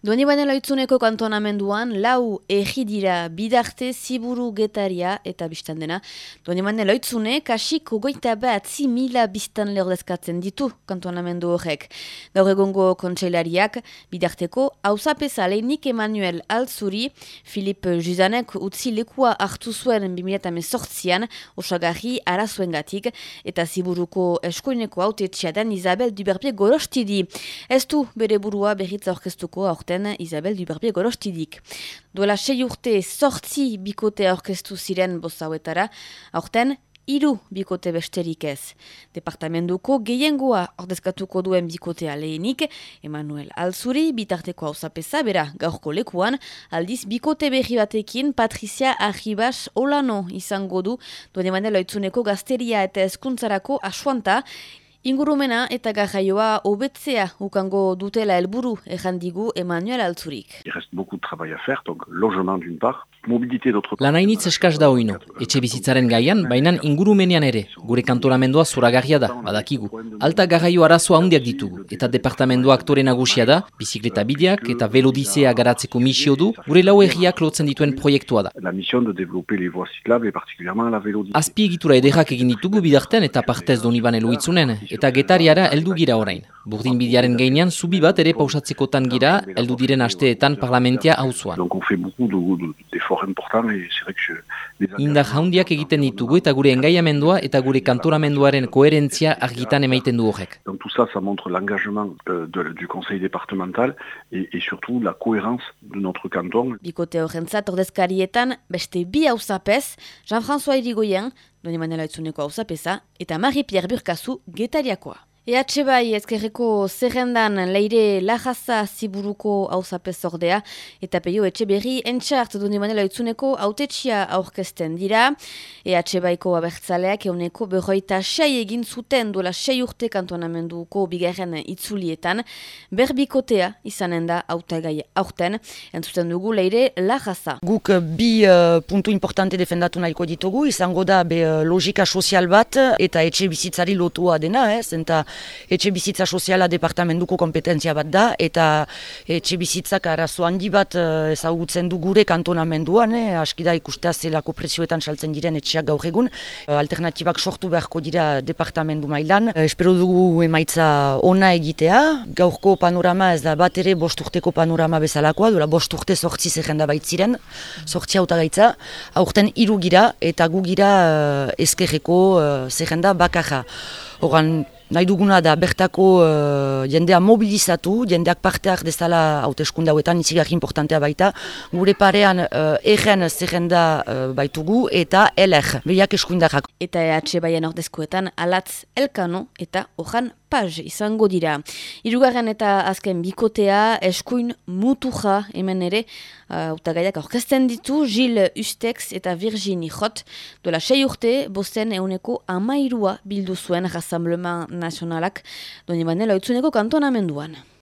Doni baina loitzuneko kantonamenduan, lau egi dira bidarte ziburu getaria eta biztan dena. Doni baina loitzune, kasik ugoita bat mila biztan lehordezkatzen ditu kantonamendu horrek. Gaur egongo kontseilariak, bidarteko, hausapesa lehenik Emanuel Alzuri, Filip Juzanek utzi lekua hartu zuen 2008an, osagarri arazuen gatik, eta ziburuko eskoineko haute txiadan Isabel Duberpie gorostidi. Ez du bere burua berritza orkestuko aurte aurten Isabel Duberbier gorostidik. Duela sei urte sortzi bikote aurkeztu ziren bozauetara, aurten hiru bikote besterik ez. Departamentuko gehiengoa ordezkatuko duen bikotea lehenik, Emanuel Alzuri, bitarteko hau zapesa, bera gaurko lekuan, aldiz bikote berri batekin Patricia Arribas Olano izango du, duen emanela loitzuneko gazteria eta eskuntzarako asuanta, Ingurumena eta gajaioa hobetzea ukango dutela helburu errandigu Emanuel Altzurik. Il reste beaucoup de travail à faire, donc logement d'une part, mobilité d'autre part. Lan hainitz eskaz da oino, etxe bizitzaren gaian, bainan ingurumenean ere, gure kantoramendua zuragarria da, badakigu. Alta garraio arazoa handiak ditugu, eta departamendua aktore nagusia da, bizikleta bideak eta velodizea garatzeko misio du, gure lau erriak lotzen dituen proiektua da. La mission de développer les voies cyclables et particulièrement la vélodicée. Azpi egitura ederrak egin ditugu bidarten eta partez doniban eluitzunen, eta getariara heldu gira orain. Burdin bidearen gainean, zubi bat ere pausatzekotan gira, heldu diren asteetan parlamentia hauzuan. Indar jaundiak egiten ditugu eta gure engaiamendua eta gure kantoramenduaren koherentzia argitan emaiten du horrek. Tout ça, ça montre l'engagement euh, du conseil départemental et, et surtout la cohérence de notre canton. Bikote horrentzat ordezkarietan beste bi hauzapez, Jean-François Irigoyen, doni manela itzuneko hauzapeza, eta Marie-Pierre Burkazu getariakoa. EH bai ezkerreko zerrendan leire lajaza ziburuko hauzapez ordea, eta peio etxe berri entxart doni manela itzuneko autetxia aurkezten dira. EH baiko abertzaleak euneko berroita sei egin zuten duela sei urte kantonamenduko bigarren itzulietan, berbikotea izanen da hautagai aurten, entzuten dugu leire lajaza. Guk eh, bi eh, puntu importante defendatu nahiko ditugu, izango da be eh, logika sozial bat eta etxe bizitzari lotua dena, ez? Eta etxe bizitza soziala departamentuko kompetentzia bat da, eta etxe bizitzak arazo handi bat eh, ezagutzen du gure kantonamenduan, eh? aski da ikustea zelako prezioetan saltzen diren etxeak gaur egun, Eh, alternatibak sortu beharko dira departamentu mailan. Eh, espero dugu emaitza ona egitea, gaurko panorama ez da bat ere bost urteko panorama bezalakoa, duela bost urte sortzi zerrenda baitziren, sortzi hautagaitza, aurten hiru gira eta gu gira ezkerreko zerrenda bakarra. Horan, nahi duguna da bertako uh, jendea mobilizatu, jendeak parteak dezala hauteskunde hauetan itzigarri importantea baita, gure parean uh, erren zerrenda uh, baitugu eta LR, behiak eskuindarrak. eta EH baien ordezkoetan alatz elkano eta ojan paz izango dira. Hirugarren eta azken bikotea eskuin mutuja hemen ere hautagaiak aurkezten ditu Gil Ustex eta Virginie Jot dola sei urte bosten euneko amairua bildu zuen Rassemblement Nazionalak doni banela utzuneko kantonamenduan.